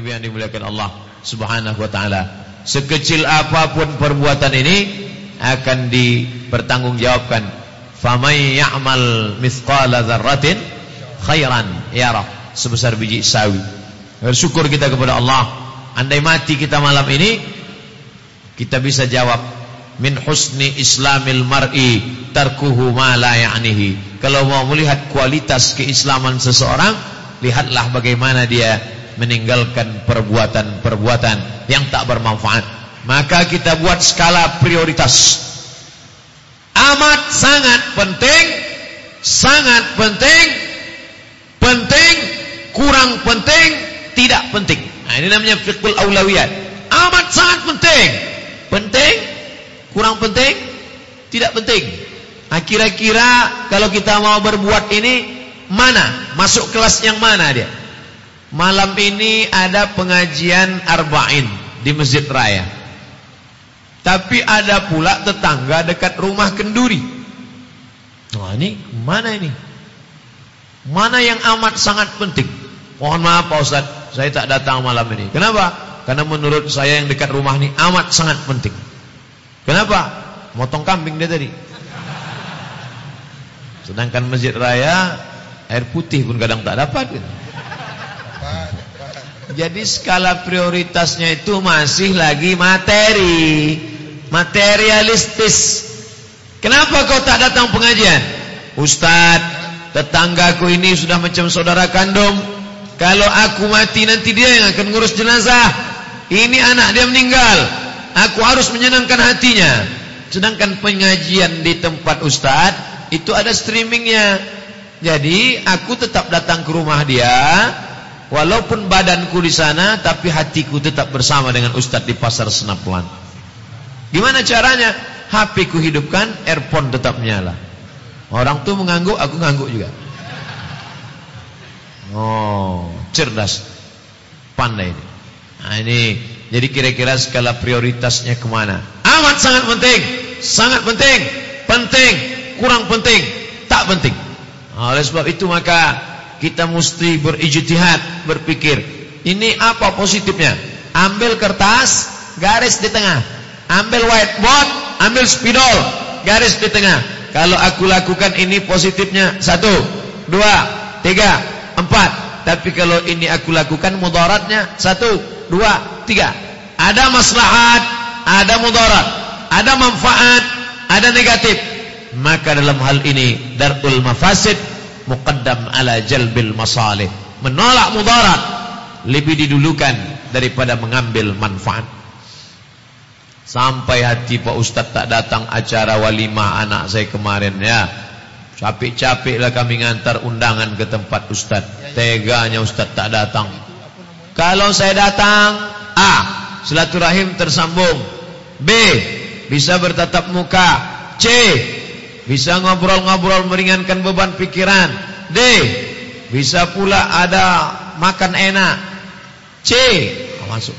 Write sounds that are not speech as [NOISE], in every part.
Ibu yang dimuliakan Allah Subhanahu wa taala. Sekecil apapun perbuatan ini akan dipertanggungjawabkan. Famay ya'mal mithqala dzarratin khairan yarah sebesar biji sawi. Bersyukur kita kepada Allah. Andai mati kita malam ini kita bisa jawab min husni islamil mar'i tarkuhu ma la ya'nihi. Kalau mau melihat kualitas keislaman seseorang, lihatlah bagaimana dia meninggalkan perbuatan-perbuatan yang tak bermanfaat. Maka kita buat skala prioritas. Amat sangat penting, sangat penting, penting, kurang penting, tidak penting. Nah, ini namanya fiqhul aulawiyat. Amat sangat penting. Penting, kurang penting, tidak penting. Nah, kira-kira kalau kita mau berbuat ini mana? Masuk kelas yang mana dia? Malam ini ada pengajian arba'in di Masjid Raya. Tapi ada pula tetangga dekat rumah kenduri. Nah ini mana ini? Mana yang amat sangat penting? Mohon maaf Pak Ustaz, saya tak datang malam ini. Kenapa? Karena menurut saya yang dekat rumah ini amat sangat penting. Kenapa? Motong kambing dia tadi. Sedangkan Masjid Raya air putih pun kadang tak dapat. Gitu. Jadi skala prioritasnya itu masih lagi materi. Materialistis. Kenapa kau tak datang pengajian? Ustaz, tetanggaku ini sudah macam saudara kandung. Kalau aku mati nanti dia yang akan ngurus jenazah. Ini anak dia meninggal. Aku harus menyenangkan hatinya. Sedangkan pengajian di tempat Ustaz Itu ada streamingnya. Jadi aku tetap datang ke rumah dia Walaupun badanku di sana Tapi hatiku tetap bersama dengan Ustadz di pasar Senapuan Gimana caranya? HP ku hidupkan, earphone tetap menyala. Orang tu mengangguk, aku ngangguk juga. Oh, cerdas. Pandai ini Nah ini Jadi kira-kira skala prioritasnya kemana? Amat sangat penting. Sangat penting. Penting. Kurang penting. Tak penting. Oleh sebab itu maka kita mesti berijtihad, berpikir, ini apa positifnya? Ambil kertas, garis di tengah. Ambil whiteboard, ambil spidol, garis di tengah. Kalau aku lakukan ini positifnya satu, dua, tiga, empat. Tapi kalau ini aku lakukan mudaratnya satu, dua, tiga. Ada maslahat, ada mudarat, ada manfaat, ada negatif. Maka dalam hal ini darul mafasid muqaddam ala jalbil masalih. Menolak mudarat. Lebih didulukan daripada mengambil manfaat. Sampai hati Pak Ustaz tak datang acara walimah anak saya kemarin ya. Capek-capeklah kami ngantar undangan ke tempat Ustaz. Teganya Ustaz tak datang. Kalau saya datang A silaturahim tersambung. B bisa bertatap muka. C bisa ngobrol-ngobrol meringankan beban pikiran. D. Bisa pula ada makan enak. C. Masuk.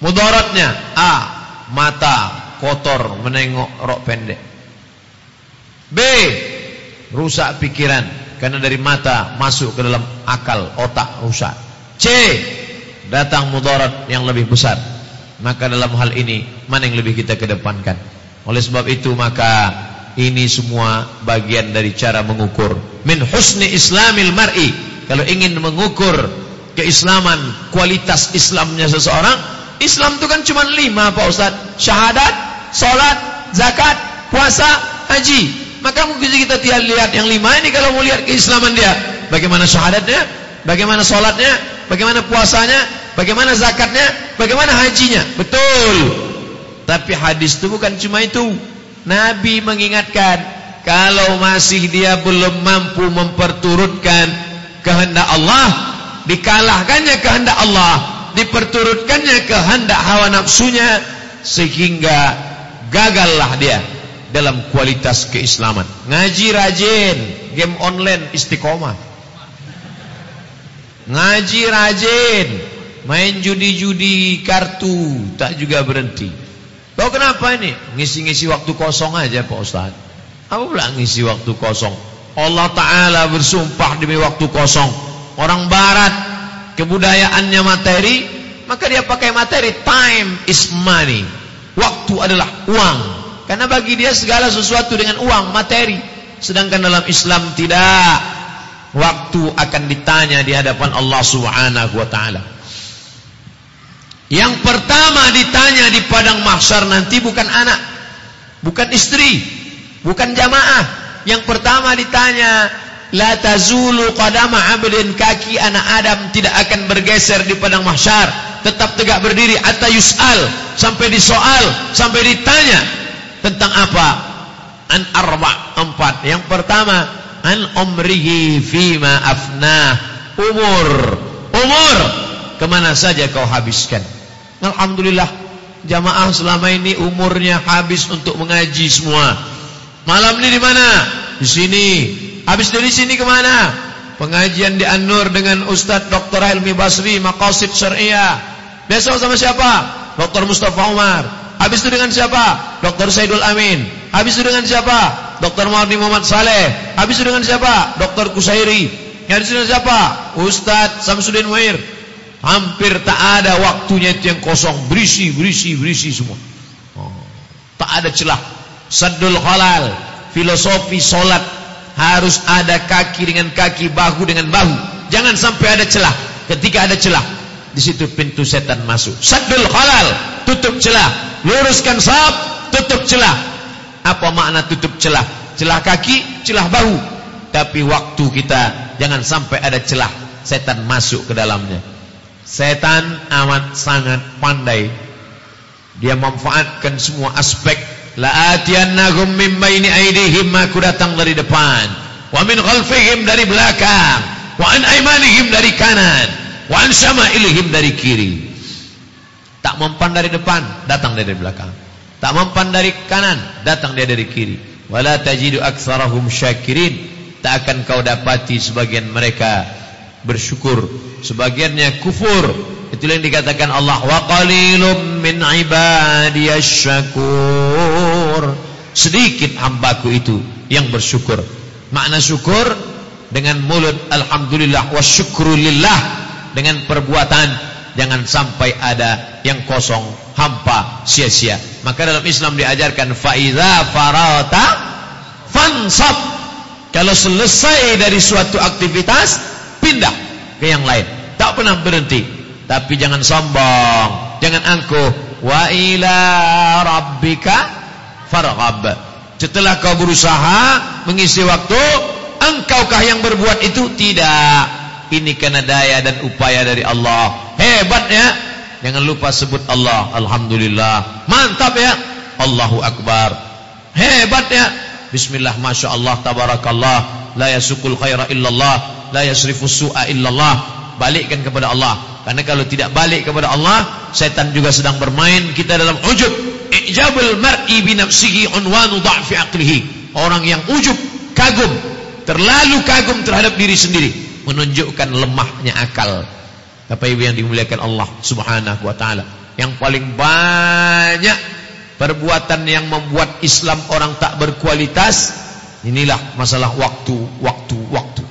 Mudaratnya A. Mata kotor menengok rok pendek. B. Rusak pikiran karena dari mata masuk ke dalam akal, otak rusak. C. Datang mudarat yang lebih besar. Maka dalam hal ini mana yang lebih kita kedepankan? Oleh sebab itu maka ini semua bagian dari cara mengukur. Min husni islamil mar'i. Kalau ingin mengukur keislaman, kualitas Islamnya seseorang, Islam itu kan cuma lima Pak Ustaz. Syahadat, solat, zakat, puasa, haji. Maka mungkin kita tidak lihat yang lima ini kalau mau lihat keislaman dia. Bagaimana syahadatnya, bagaimana solatnya, bagaimana puasanya, bagaimana zakatnya, bagaimana hajinya. Betul. Tapi hadis itu bukan cuma itu. Nabi mengingatkan kalau masih dia belum mampu memperturutkan kehendak Allah, dikalahkannya kehendak Allah, diperturutkannya kehendak hawa nafsunya sehingga gagallah dia dalam kualitas keislaman. Ngaji rajin, game online istiqomah. Ngaji rajin, main judi-judi kartu tak juga berhenti. Kau kenapa ini? Ngisi-ngisi waktu kosong aja Pak Ustaz. Apa pula ngisi waktu kosong? Allah Ta'ala bersumpah demi waktu kosong. Orang barat kebudayaannya materi, maka dia pakai materi. Time is money. Waktu adalah uang. Karena bagi dia segala sesuatu dengan uang, materi. Sedangkan dalam Islam tidak. Waktu akan ditanya di hadapan Allah Subhanahu wa taala. Yang pertama ditanya di padang mahsyar nanti bukan anak, bukan istri, bukan jamaah. Yang pertama ditanya La tazulu qadama 'abdin kaki anak Adam tidak akan bergeser di padang mahsyar, tetap tegak berdiri hatta yus'al, sampai disoal, sampai ditanya tentang apa? An arba' empat. Yang pertama, an umrihi fima afnah. Umur. Umur kemana saja kau habiskan? Alhamdulillah jamaah selama ini umurnya habis untuk mengaji semua. Malam ini di mana? Di sini Habis dari sini ke mana? Pengajian di An-Nur dengan Ustaz Dr. Helmi Basri, Maqasid Syariah. Besok sama siapa? Dr. Mustafa Umar. Habis itu dengan siapa? Dr. Saidul Amin. Habis itu dengan siapa? Dr. Mardi Muhammad Saleh. Habis itu dengan siapa? Dr. Kusairi. Habis itu dengan siapa? Ustaz Samsudin Wair. Hampir tak ada waktunya itu yang kosong. Berisi, berisi, berisi semua. Oh, tak ada celah. Saddul Khalal. Filosofi solat harus ada kaki dengan kaki, bahu dengan bahu. Jangan sampai ada celah. Ketika ada celah, di situ pintu setan masuk. Saddul halal, tutup celah. Luruskan sahab, tutup celah. Apa makna tutup celah? Celah kaki, celah bahu. Tapi waktu kita jangan sampai ada celah setan masuk ke dalamnya. Setan amat sangat pandai. Dia memanfaatkan semua aspek. La atiyannahum min baini aydihim aku datang dari depan. Wa min khalfihim dari belakang. Wa an aymanihim dari kanan. Wa an syama'ilihim dari kiri. Tak mempan dari depan datang dari belakang. Tak mempan dari kanan datang dia dari kiri. Wala tajidu aktsarahum syakirin. Tak akan kau dapati sebagian mereka bersyukur sebagiannya kufur Itulah yang dikatakan Allah wa qalilum min ibadiyasyakur. Sedikit hambaku itu yang bersyukur. Makna syukur dengan mulut alhamdulillah wa syukrulillah dengan perbuatan jangan sampai ada yang kosong hampa sia-sia. Maka dalam Islam diajarkan fa iza farata fansab. Kalau selesai dari suatu aktivitas pindah ke yang lain. Tak pernah berhenti. Tapi jangan sombong jangan angkuh. Wa ila rabbika farghab. Setelah kau berusaha mengisi waktu engkaukah yang berbuat itu? Tidak. Ini kena daya dan upaya dari Allah. Hebat ya jangan lupa sebut Allah. Alhamdulillah. Mantap ya. Allahu Akbar. Hebat ya Bismillah. Masya Allah. Tabarakallah. La yasukul khaira illallah La yasrifus su'a illallah Balikkan kepada Allah Karena kalau tidak balik kepada Allah, setan juga sedang bermain kita dalam ujub. Ijabul mar'i bi nafsihi unwanu dha'fi aqlihi. Orang yang ujub, kagum, terlalu kagum terhadap diri sendiri, menunjukkan lemahnya akal. Bapak Ibu yang dimuliakan Allah Subhanahu wa taala, yang paling banyak perbuatan yang membuat Islam orang tak berkualitas, inilah masalah waktu, waktu, waktu.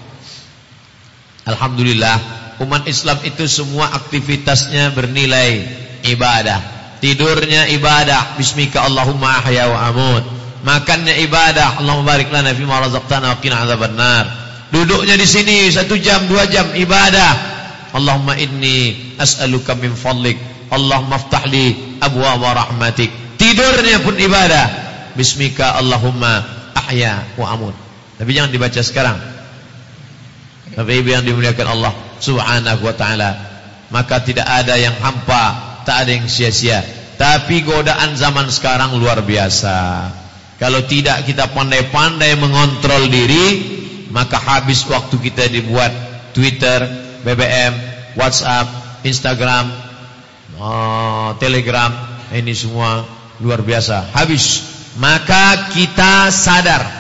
Alhamdulillah umat Islam itu semua aktivitasnya bernilai ibadah. Tidurnya ibadah, bismika Allahumma ahya wa amut. Makannya ibadah, Allahumma barik lana fi ma razaqtana wa qina adzabannar. Duduknya di sini satu jam, dua jam ibadah. Allahumma inni as'aluka min fadlik. Allahumma aftah li abwaaba rahmatik. Tidurnya pun ibadah. Bismika Allahumma ahya wa amut. Tapi jangan dibaca sekarang. Bapak Ibu yang dimuliakan Allah subhanahu wa ta'ala. Maka tidak ada yang hampa tak ada yang sia-sia. Tapi godaan zaman sekarang luar biasa. Kalau tidak kita pandai-pandai mengontrol diri maka habis waktu kita dibuat Twitter, BBM, WhatsApp, Instagram, oh, Telegram ini semua luar biasa. Habis. Maka kita sadar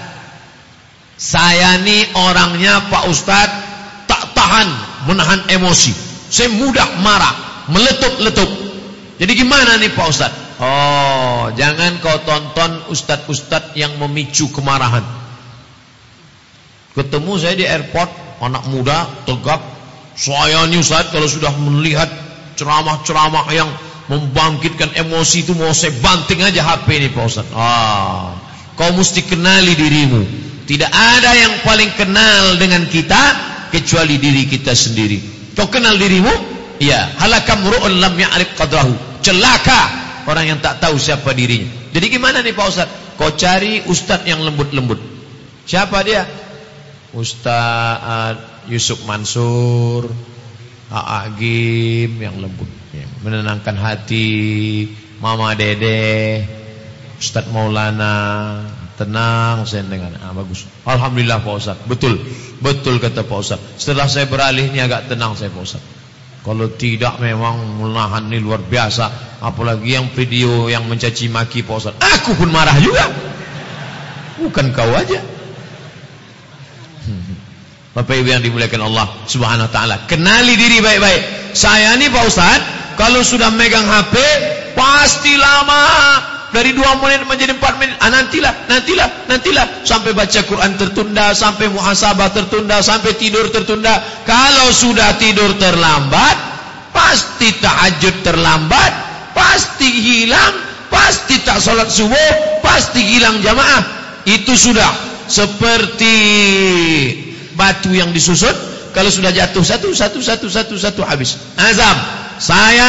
saya ni orangnya Pak Ustadz tak tahan menahan emosi. Saya mudah marah, meletup-letup. Jadi gimana nih Pak Ustaz? Oh, jangan kau tonton ustaz-ustaz yang memicu kemarahan. Ketemu saya di airport, anak muda, tegap, Saya ni Ustaz kalau sudah melihat ceramah-ceramah yang membangkitkan emosi itu mau saya banting aja HP ini Pak Ustaz. Ah, kau mesti kenali dirimu. Tidak ada yang paling kenal dengan kita kecuali diri kita sendiri. Kau kenal dirimu? Ya. Halakam ru'un lam ya'rif qadrahu. Celaka orang yang tak tahu siapa dirinya. Jadi gimana nih Pak Ustaz? Kau cari ustaz yang lembut-lembut. Siapa dia? Ustaz Yusuf Mansur, Aagim yang lembut ya, menenangkan hati Mama Dede Ustaz Maulana tenang saya dengan ah, bagus. Alhamdulillah Pak Ustaz. Betul. Betul kata Pak Ustaz. Setelah saya beralih ini agak tenang saya Pak Ustaz. Kalau tidak memang menahan ini luar biasa. Apalagi yang video yang mencaci maki Pak Ustaz. Aku pun marah juga. Bukan kau aja. [LAUGHS] Bapak Ibu yang dimuliakan Allah Subhanahu wa taala. Kenali diri baik-baik. Saya ini Pak Ustaz kalau sudah megang HP pasti lama dari dua menit menjadi empat menit. Ah, nantilah, nantilah, nantilah sampai baca Quran tertunda, sampai muhasabah tertunda, sampai tidur tertunda. Kalau sudah tidur terlambat, pasti tahajud terlambat, pasti hilang, pasti tak solat subuh, pasti hilang jamaah. Itu sudah seperti batu yang disusut. Kalau sudah jatuh satu, satu, satu, satu, satu habis. Azam. Saya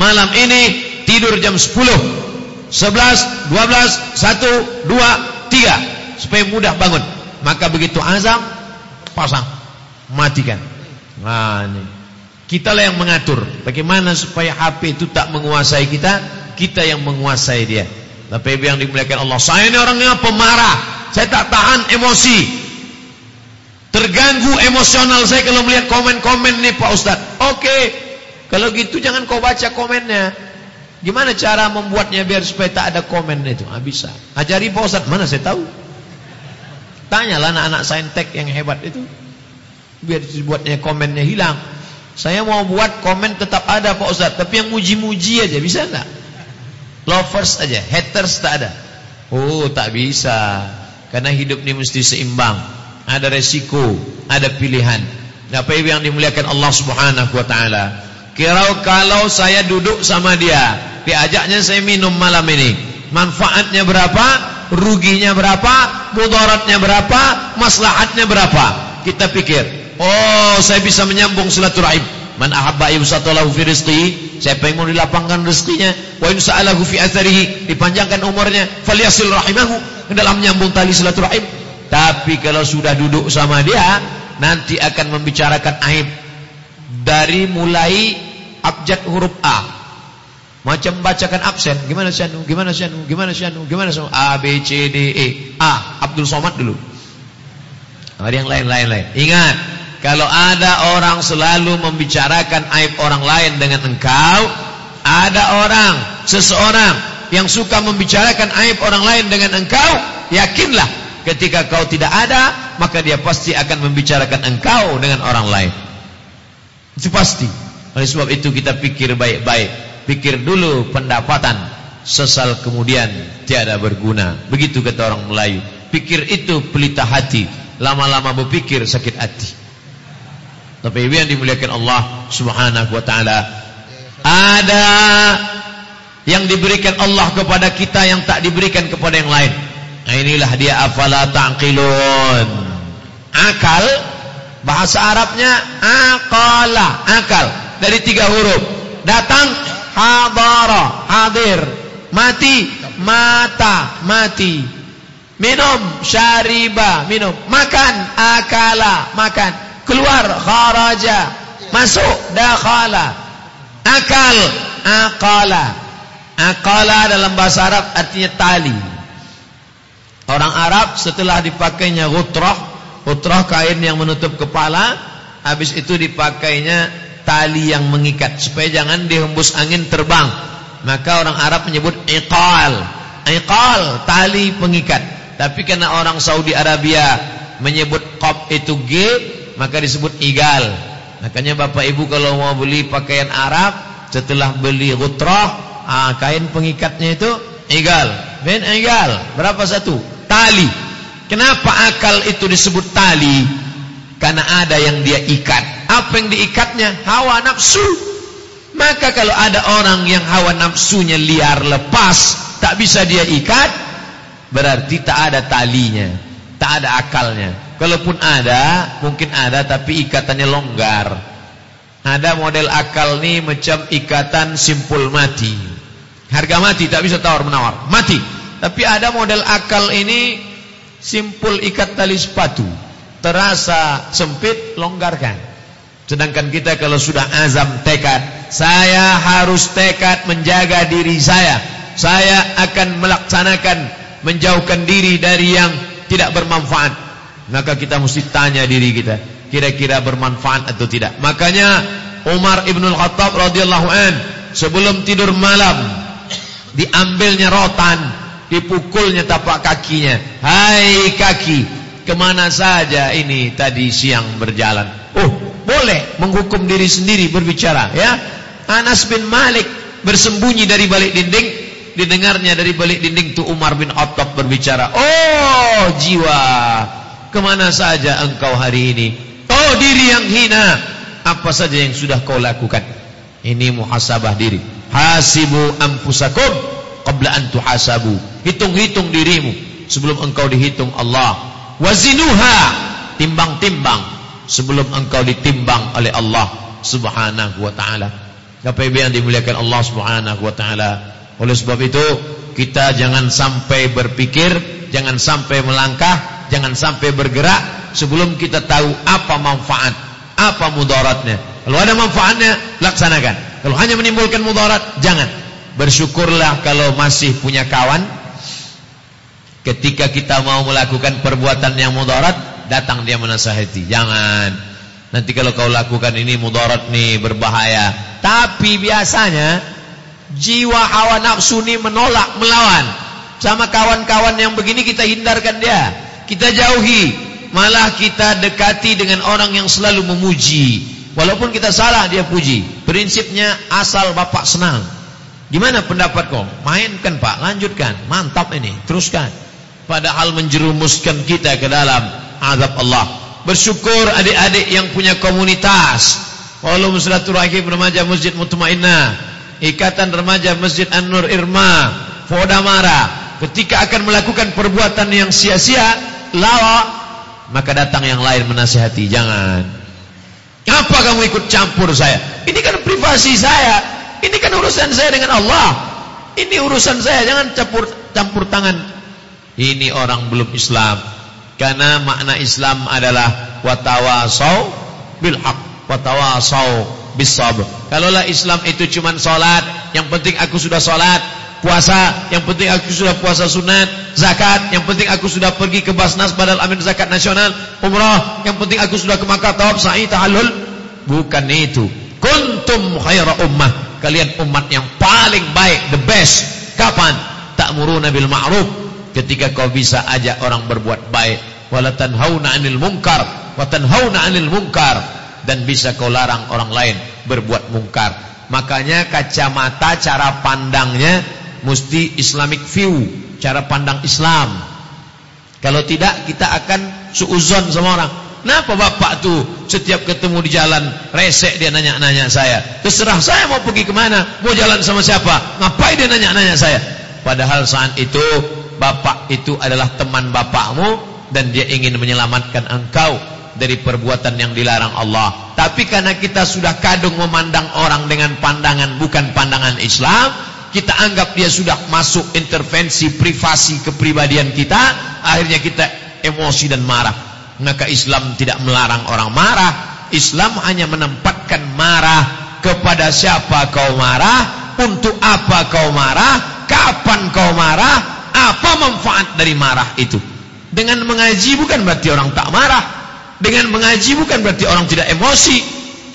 malam ini tidur jam 10 11, 12, 1, 2, 3 Supaya mudah bangun. Maka begitu azam Pasang. Matikan. Nah ini Kita lah yang mengatur. Bagaimana supaya HP itu tak menguasai kita? Kita yang menguasai dia. Tapi yang dimuliakan Allah. Saya ini orangnya pemarah. Saya tak tahan emosi. Terganggu emosional saya kalau melihat komen-komen nih Pak Ustaz. Oke okay. Kalau gitu jangan kau baca komennya. Gimana cara membuatnya biar supaya tak ada komen itu? Ah, bisa. Ajari Pak Ustaz, mana saya tahu. Tanyalah anak-anak saintek yang hebat itu. Biar dibuatnya komennya hilang. Saya mau buat komen tetap ada Pak Ustaz, tapi yang muji-muji aja bisa enggak? Lovers aja, haters tak ada. Oh, tak bisa. Karena hidup ini mesti seimbang. Ada resiko, ada pilihan. Apa yang dimuliakan Allah Subhanahu wa taala? Kirau kalau saya duduk sama dia, diajaknya saya minum malam ini. Manfaatnya berapa? Ruginya berapa? Mudaratnya berapa? Maslahatnya berapa? Kita pikir, oh saya bisa menyambung silaturahim. Man ahabba yusatalahu fi rizqihi, siapa yang mau dilapangkan rezekinya, wa in sa'alahu fi atharihi, dipanjangkan umurnya, falyasil rahimahu, dalam menyambung tali silaturahim. Tapi kalau sudah duduk sama dia, nanti akan membicarakan aib dari mulai abjad huruf A. Macam bacakan absen, gimana syanu, gimana syanu, gimana syanu, gimana syanu, A, B, C, D, E. A, Abdul Somad dulu. Ada yang lain-lain lain. Ingat, kalau ada orang selalu membicarakan aib orang lain dengan engkau, ada orang, seseorang yang suka membicarakan aib orang lain dengan engkau, yakinlah ketika kau tidak ada, maka dia pasti akan membicarakan engkau dengan orang lain. Itu pasti. Oleh sebab itu kita pikir baik-baik. Pikir dulu pendapatan. Sesal kemudian tiada berguna. Begitu kata orang Melayu. Pikir itu pelita hati. Lama-lama berpikir sakit hati. Tapi ibu yang dimuliakan Allah subhanahu wa ta'ala. Ada yang diberikan Allah kepada kita yang tak diberikan kepada yang lain. Nah inilah dia afala ta'qilun. Akal Bahasa Arabnya akala, akal dari tiga huruf. Datang hadara, hadir. Mati, mata, mati. Minum, syariba, minum. Makan, akala, makan. Keluar, kharaja. Masuk, dakhala. Akal, akala. Akala dalam bahasa Arab artinya tali. Orang Arab setelah dipakainya gutrah Utrah kain yang menutup kepala Habis itu dipakainya Tali yang mengikat Supaya jangan dihembus angin terbang. Maka orang Arab menyebut Iqal. Iqal Tali pengikat. Tapi karena orang Saudi Arabia Menyebut Qab itu G Maka disebut Igal. Makanya bapak ibu kalau mau beli pakaian Arab Setelah beli Utrah ah, Kain pengikatnya itu Igal. Ben Igal. Berapa satu? Tali. Kenapa akal itu disebut tali? Karena ada yang dia ikat. Apa yang diikatnya? Hawa nafsu. Maka kalau ada orang yang hawa nafsunya liar lepas, tak bisa dia ikat, berarti tak ada talinya, tak ada akalnya. Kalaupun ada, mungkin ada tapi ikatannya longgar. Ada model akal ni macam ikatan simpul mati. Harga mati tak bisa tawar menawar, mati. Tapi ada model akal ini simpul ikat tali sepatu. Terasa sempit, longgarkan. Sedangkan kita kalau sudah azam tekad, saya harus tekad menjaga diri saya. Saya akan melaksanakan menjauhkan diri dari yang tidak bermanfaat. Maka kita mesti tanya diri kita, kira-kira bermanfaat atau tidak. Makanya Umar Ibn Al-Khattab radhiyallahu an sebelum tidur malam diambilnya rotan, dipukulnya tapak kakinya. Hai kaki, kemana saja ini tadi siang berjalan? Oh, boleh menghukum diri sendiri berbicara, ya. Anas bin Malik bersembunyi dari balik dinding, didengarnya dari balik dinding tu Umar bin Khattab berbicara. Oh, jiwa, kemana saja engkau hari ini? Oh, diri yang hina, apa saja yang sudah kau lakukan? Ini muhasabah diri. Hasibu anfusakum qabla an tuhasabu. Hitung-hitung dirimu sebelum engkau dihitung Allah. Wazinuha, timbang-timbang sebelum engkau ditimbang oleh Allah Subhanahu wa taala. Apa yang dimuliakan Allah Subhanahu wa taala. Oleh sebab itu, kita jangan sampai berpikir, jangan sampai melangkah, jangan sampai bergerak sebelum kita tahu apa manfaat, apa mudaratnya. Kalau ada manfaatnya, laksanakan. Kalau hanya menimbulkan mudarat, jangan. Bersyukurlah kalau masih punya kawan. Ketika kita mau melakukan perbuatan yang mudarat, datang dia menasihati. Jangan. Nanti kalau kau lakukan ini mudarat nih berbahaya. Tapi biasanya jiwa hawa nafsu ini menolak, melawan. Sama kawan-kawan yang begini kita hindarkan dia. Kita jauhi. Malah kita dekati dengan orang yang selalu memuji. Walaupun kita salah dia puji. Prinsipnya asal bapak senang. Gimana pendapat kau? Mainkan pak, lanjutkan. Mantap ini, teruskan. Padahal menjerumuskan kita ke dalam azab Allah. Bersyukur adik-adik yang punya komunitas. Walau silaturahim remaja Masjid Mutmainnah, Ikatan Remaja Masjid An-Nur Irma, Fodamara, ketika akan melakukan perbuatan yang sia-sia, lawa, maka datang yang lain menasihati, jangan. Apa kamu ikut campur saya? Ini kan privasi saya. Ini kan urusan saya dengan Allah. Ini urusan saya, jangan campur campur tangan. Ini orang belum Islam. Karena makna Islam adalah watawasau bil haq, watawasau bis sabr. Kalaulah Islam itu cuma salat, yang penting aku sudah salat, puasa, yang penting aku sudah puasa sunat, zakat, yang penting aku sudah pergi ke Basnas Badal Amin Zakat Nasional, umrah, yang penting aku sudah ke Makkah tawaf sa'i tahallul. Bukan itu. Kuntum khaira ummah. Kalian umat yang paling baik, the best. Kapan? Ta'muruna bil ma'ruf. Ketika kau bisa ajak orang berbuat baik. Wala tanhauna 'anil munkar wa tanhauna 'anil munkar dan bisa kau larang orang lain berbuat mungkar. Makanya kacamata cara pandangnya mesti Islamic view, cara pandang Islam. Kalau tidak kita akan suuzon sama orang. Kenapa bapak tu setiap ketemu di jalan resek dia nanya-nanya saya. Terserah saya mau pergi kemana, mau jalan sama siapa, ngapain dia nanya-nanya saya. Padahal saat itu bapak itu adalah teman bapakmu dan dia ingin menyelamatkan engkau dari perbuatan yang dilarang Allah. Tapi karena kita sudah kadung memandang orang dengan pandangan bukan pandangan Islam, kita anggap dia sudah masuk intervensi privasi kepribadian kita, akhirnya kita emosi dan marah. Maka Islam tidak melarang orang marah. Islam hanya menempatkan marah kepada siapa kau marah, untuk apa kau marah, kapan kau marah, apa manfaat dari marah itu. Dengan mengaji bukan berarti orang tak marah. Dengan mengaji bukan berarti orang tidak emosi.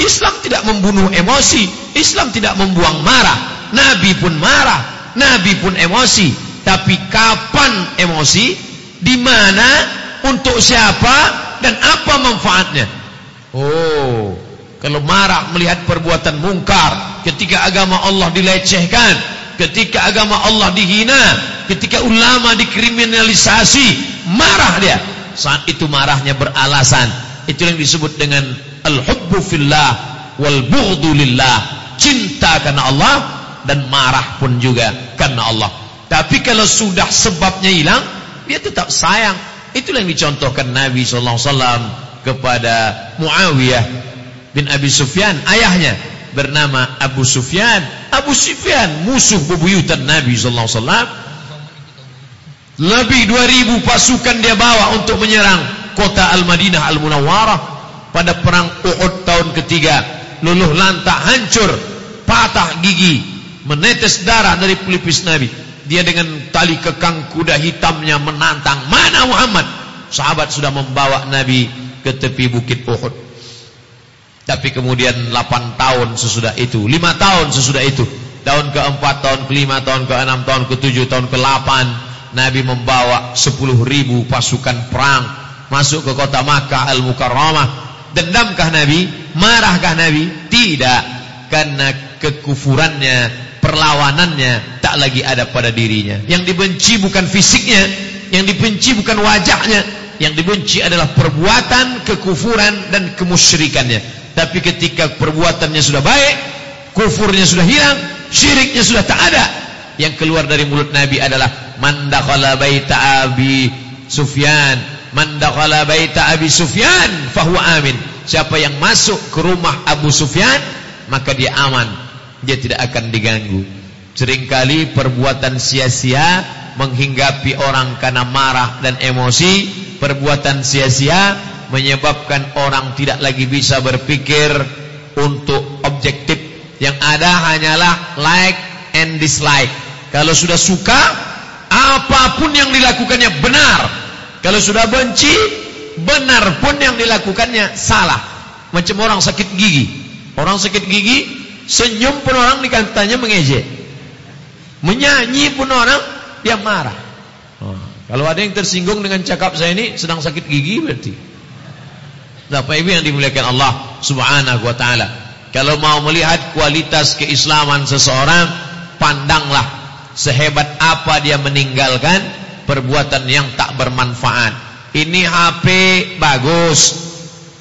Islam tidak membunuh emosi. Islam tidak membuang marah. Nabi pun marah. Nabi pun emosi. Tapi kapan emosi? Di mana? Untuk siapa? Dan apa manfaatnya? Oh, kalau marah melihat perbuatan mungkar, ketika agama Allah dilecehkan, ketika agama Allah dihina, ketika ulama dikriminalisasi, marah dia. Saat itu marahnya beralasan. Itu yang disebut dengan al-hubbu fillah wal bughdu lillah. Cinta karena Allah dan marah pun juga karena Allah. Tapi kalau sudah sebabnya hilang, dia tetap sayang. Itulah yang dicontohkan Nabi wasallam kepada Muawiyah bin Abi Sufyan, ayahnya bernama Abu Sufyan. Abu Sufyan musuh bebuyutan Nabi sallallahu alaihi wasallam. Lebih 2000 pasukan dia bawa untuk menyerang kota Al-Madinah Al-Munawwarah pada perang Uhud tahun ketiga. Luluh lantak hancur, patah gigi, menetes darah dari pelipis Nabi. Dia dengan tali kekang kuda hitamnya menantang, "Mana Muhammad?" Sahabat sudah membawa Nabi ke tepi bukit Uhud. Tapi kemudian 8 tahun sesudah itu, 5 tahun sesudah itu, tahun keempat, tahun kelima, tahun keenam, tahun ketujuh, tahun ke-8 Nabi membawa 10 ribu pasukan perang masuk ke kota Makkah Al-Mukarramah. Dendamkah Nabi? Marahkah Nabi? Tidak. Karena kekufurannya, perlawanannya tak lagi ada pada dirinya. Yang dibenci bukan fisiknya, yang dibenci bukan wajahnya, yang dibenci adalah perbuatan kekufuran dan kemusyrikannya. Tapi ketika perbuatannya sudah baik, kufurnya sudah hilang, syiriknya sudah tak ada, yang keluar dari mulut Nabi adalah man dakhala baita Abi Sufyan. Man dakhala baita Abi Sufyan fahuwa amin. Siapa yang masuk ke rumah Abu Sufyan maka dia aman. Dia tidak akan diganggu. Seringkali perbuatan sia-sia menghinggapi orang karena marah dan emosi. Perbuatan sia-sia menyebabkan orang tidak lagi bisa berpikir untuk objektif. Yang ada hanyalah like and dislike kalau sudah suka, apapun yang dilakukannya benar. Kalau sudah benci, benar pun yang dilakukannya salah. Macam orang sakit gigi. Orang sakit gigi, senyum pun orang dikatanya mengejek. Menyanyi pun orang, dia marah. Oh. Kalau ada yang tersinggung dengan cakap saya ini, sedang sakit gigi berarti. Bapak Ibu yang dimuliakan Allah subhanahu wa ta'ala. Kalau mau melihat kualitas keislaman seseorang, pandanglah sehebat apa dia meninggalkan perbuatan yang tak bermanfaat. Ini HP bagus.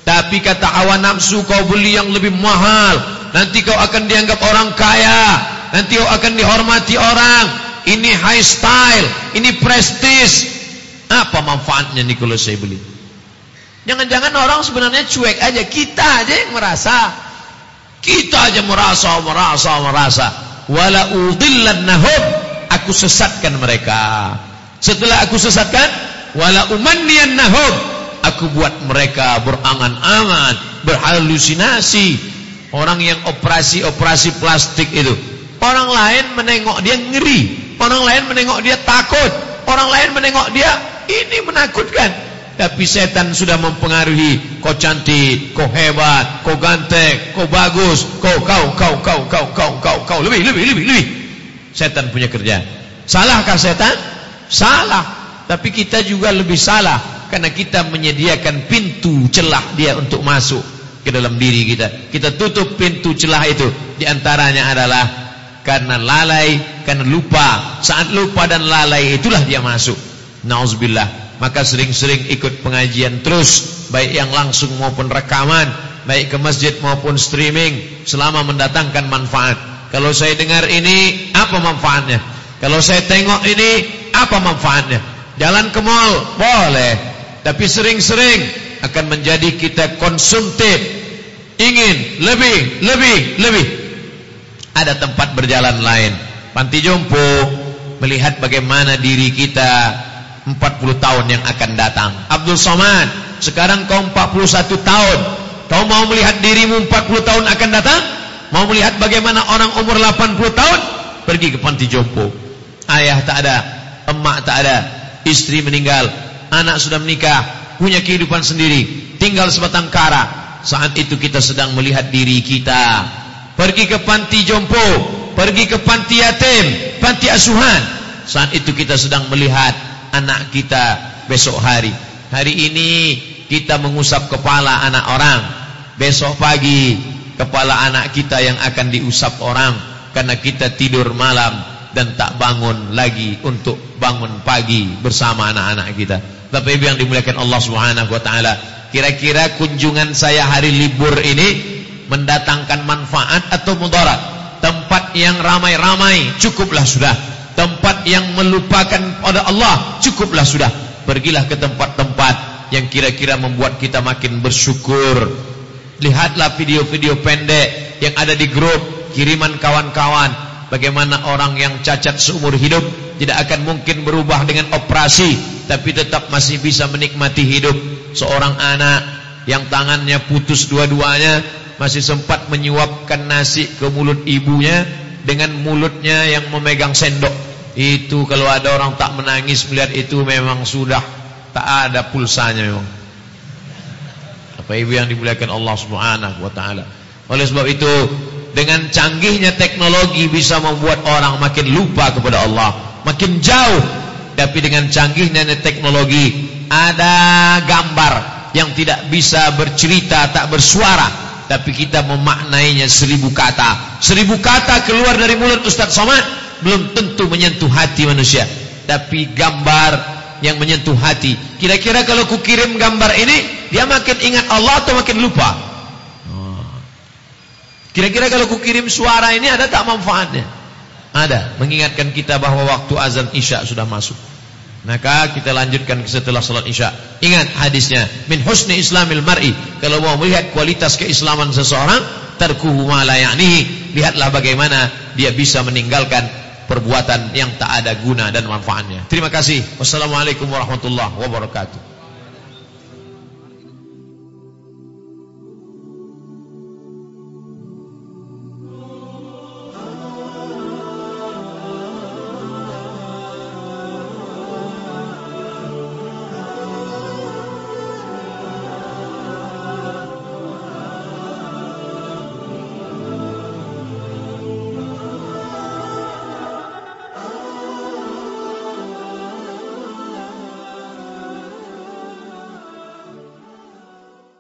Tapi kata hawa nafsu kau beli yang lebih mahal. Nanti kau akan dianggap orang kaya. Nanti kau akan dihormati orang. Ini high style. Ini prestige. Apa manfaatnya nih kalau saya beli? Jangan-jangan orang sebenarnya cuek aja. Kita aja yang merasa. Kita aja merasa, merasa, merasa. Wala udillannahum aku sesatkan mereka. Setelah aku sesatkan, wala umanniyannahum, aku buat mereka berangan-angan, berhalusinasi. Orang yang operasi-operasi plastik itu, orang lain menengok dia ngeri, orang lain menengok dia takut, orang lain menengok dia ini menakutkan. Tapi setan sudah mempengaruhi kau cantik, kau hebat, kau ganteng, kau bagus, kau kau kau kau kau kau kau kau lebih lebih lebih lebih setan punya kerja. Salahkah setan? Salah. Tapi kita juga lebih salah karena kita menyediakan pintu celah dia untuk masuk ke dalam diri kita. Kita tutup pintu celah itu. Di antaranya adalah karena lalai, karena lupa. Saat lupa dan lalai itulah dia masuk. Nauzubillah. Maka sering-sering ikut pengajian terus, baik yang langsung maupun rekaman, baik ke masjid maupun streaming selama mendatangkan manfaat. Kalau saya dengar ini, apa manfaatnya? Kalau saya tengok ini, apa manfaatnya? Jalan ke mall, boleh. Tapi sering-sering akan menjadi kita konsumtif. Ingin lebih, lebih, lebih. Ada tempat berjalan lain. Panti jompo, melihat bagaimana diri kita 40 tahun yang akan datang. Abdul Somad, sekarang kau 41 tahun. Kau mau melihat dirimu 40 tahun akan datang? Mau melihat bagaimana orang umur 80 tahun pergi ke panti jompo. Ayah tak ada, emak tak ada, istri meninggal, anak sudah menikah, punya kehidupan sendiri, tinggal sebatang kara. Saat itu kita sedang melihat diri kita. Pergi ke panti jompo, pergi ke panti yatim, panti asuhan. Saat itu kita sedang melihat anak kita besok hari. Hari ini kita mengusap kepala anak orang. Besok pagi kepala anak kita yang akan diusap orang karena kita tidur malam dan tak bangun lagi untuk bangun pagi bersama anak-anak kita. Bapak Ibu yang dimuliakan Allah Subhanahu wa taala, kira-kira kunjungan saya hari libur ini mendatangkan manfaat atau mudarat? Tempat yang ramai-ramai cukuplah sudah. Tempat yang melupakan pada Allah cukuplah sudah. Pergilah ke tempat-tempat yang kira-kira membuat kita makin bersyukur lihatlah video-video pendek yang ada di grup kiriman kawan-kawan. Bagaimana orang yang cacat seumur hidup tidak akan mungkin berubah dengan operasi tapi tetap masih bisa menikmati hidup. Seorang anak yang tangannya putus dua-duanya masih sempat menyuapkan nasi ke mulut ibunya dengan mulutnya yang memegang sendok. Itu kalau ada orang tak menangis melihat itu memang sudah tak ada pulsanya memang. Apa ibu yang dimuliakan Allah Subhanahu wa taala. Oleh sebab itu dengan canggihnya teknologi bisa membuat orang makin lupa kepada Allah, makin jauh. Tapi dengan canggihnya teknologi ada gambar yang tidak bisa bercerita, tak bersuara, tapi kita memaknainya seribu kata. Seribu kata keluar dari mulut Ustaz Somad belum tentu menyentuh hati manusia tapi gambar yang menyentuh hati kira-kira kalau ku kirim gambar ini dia makin ingat Allah atau makin lupa? Kira-kira kalau ku kirim suara ini ada tak manfaatnya? Ada. Mengingatkan kita bahawa waktu azan isya sudah masuk. Maka kita lanjutkan setelah salat isya. Ingat hadisnya. Min husni islamil mar'i. Kalau mau melihat kualitas keislaman seseorang tarkuhu ma la ya'nihi. Lihatlah bagaimana dia bisa meninggalkan perbuatan yang tak ada guna dan manfaatnya. Terima kasih. Wassalamualaikum warahmatullahi wabarakatuh.